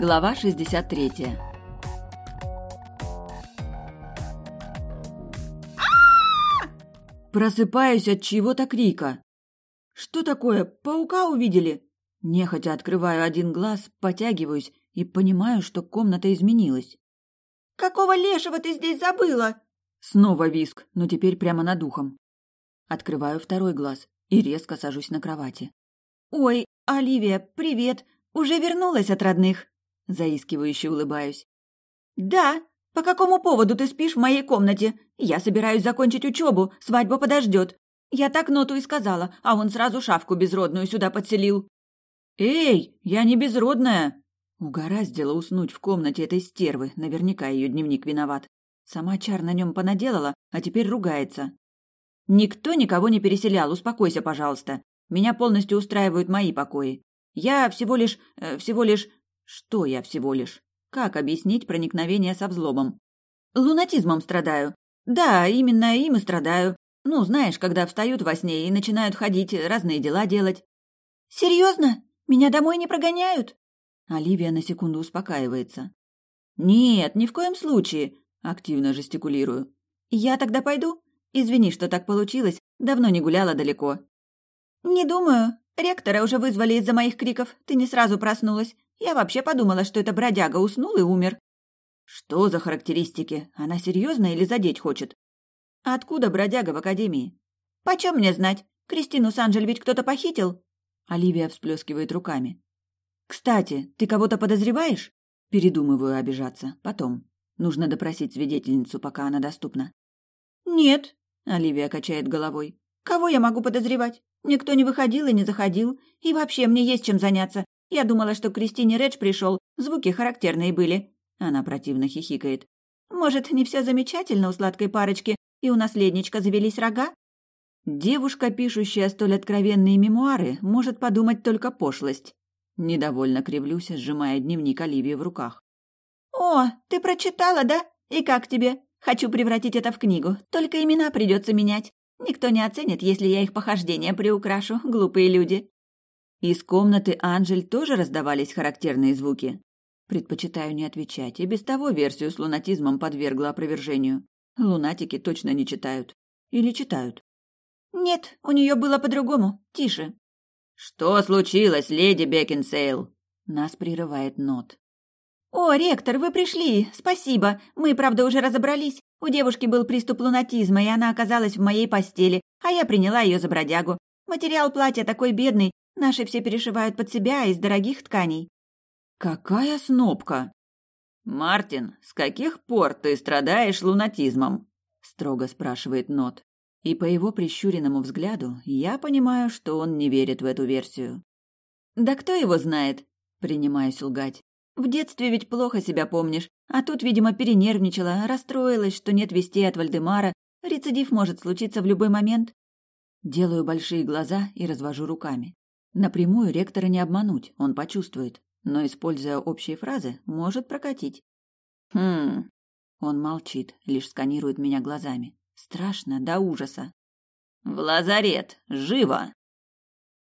Глава 63 Просыпаюсь от чего-то крика. Что такое? Паука увидели? Нехотя открываю один глаз, потягиваюсь и понимаю, что комната изменилась. «Какого лешего ты здесь забыла?» Снова виск, но теперь прямо над ухом. Открываю второй глаз и резко сажусь на кровати. «Ой, Оливия, привет! Уже вернулась от родных?» Заискивающе улыбаюсь. «Да, по какому поводу ты спишь в моей комнате? Я собираюсь закончить учебу, свадьба подождет. Я так ноту и сказала, а он сразу шавку безродную сюда подселил». «Эй, я не безродная!» Угораздило уснуть в комнате этой стервы, наверняка ее дневник виноват. Сама чар на нем понаделала, а теперь ругается. «Никто никого не переселял, успокойся, пожалуйста. Меня полностью устраивают мои покои. Я всего лишь... Э, всего лишь... Что я всего лишь? Как объяснить проникновение со взломом? Лунатизмом страдаю. Да, именно им и страдаю. Ну, знаешь, когда встают во сне и начинают ходить, разные дела делать. Серьезно? Меня домой не прогоняют? Оливия на секунду успокаивается. Нет, ни в коем случае, активно жестикулирую. Я тогда пойду? Извини, что так получилось, давно не гуляла далеко. Не думаю. Ректора уже вызвали из-за моих криков. Ты не сразу проснулась. Я вообще подумала, что это бродяга уснул и умер. Что за характеристики? Она серьезно или задеть хочет? Откуда бродяга в академии? Почем мне знать? Кристину Санжель ведь кто-то похитил? Оливия всплескивает руками. Кстати, ты кого-то подозреваешь? Передумываю обижаться. Потом. Нужно допросить свидетельницу, пока она доступна. Нет, Оливия качает головой. Кого я могу подозревать? Никто не выходил и не заходил. И вообще мне есть чем заняться. Я думала, что к Кристине Редж пришел. Звуки характерные были. Она противно хихикает. Может, не все замечательно у сладкой парочки, и у наследничка завелись рога? Девушка, пишущая столь откровенные мемуары, может подумать только пошлость. Недовольно кривлюсь, сжимая дневник Оливии в руках. «О, ты прочитала, да? И как тебе? Хочу превратить это в книгу, только имена придется менять. Никто не оценит, если я их похождения приукрашу, глупые люди». Из комнаты Анжель тоже раздавались характерные звуки. Предпочитаю не отвечать, и без того версию с лунатизмом подвергла опровержению. Лунатики точно не читают. Или читают? Нет, у нее было по-другому. Тише. Что случилось, леди Бекинсейл? Нас прерывает Нот. «О, ректор, вы пришли! Спасибо! Мы, правда, уже разобрались. У девушки был приступ лунатизма, и она оказалась в моей постели, а я приняла ее за бродягу. Материал платья такой бедный, наши все перешивают под себя из дорогих тканей». «Какая снопка!» «Мартин, с каких пор ты страдаешь лунатизмом?» — строго спрашивает Нот. И по его прищуренному взгляду я понимаю, что он не верит в эту версию. «Да кто его знает?» — принимаюсь лгать. В детстве ведь плохо себя помнишь, а тут, видимо, перенервничала, расстроилась, что нет вестей от Вальдемара. Рецидив может случиться в любой момент. Делаю большие глаза и развожу руками. Напрямую ректора не обмануть, он почувствует, но, используя общие фразы, может прокатить. «Хм...» Он молчит, лишь сканирует меня глазами. Страшно до ужаса. «В лазарет! Живо!»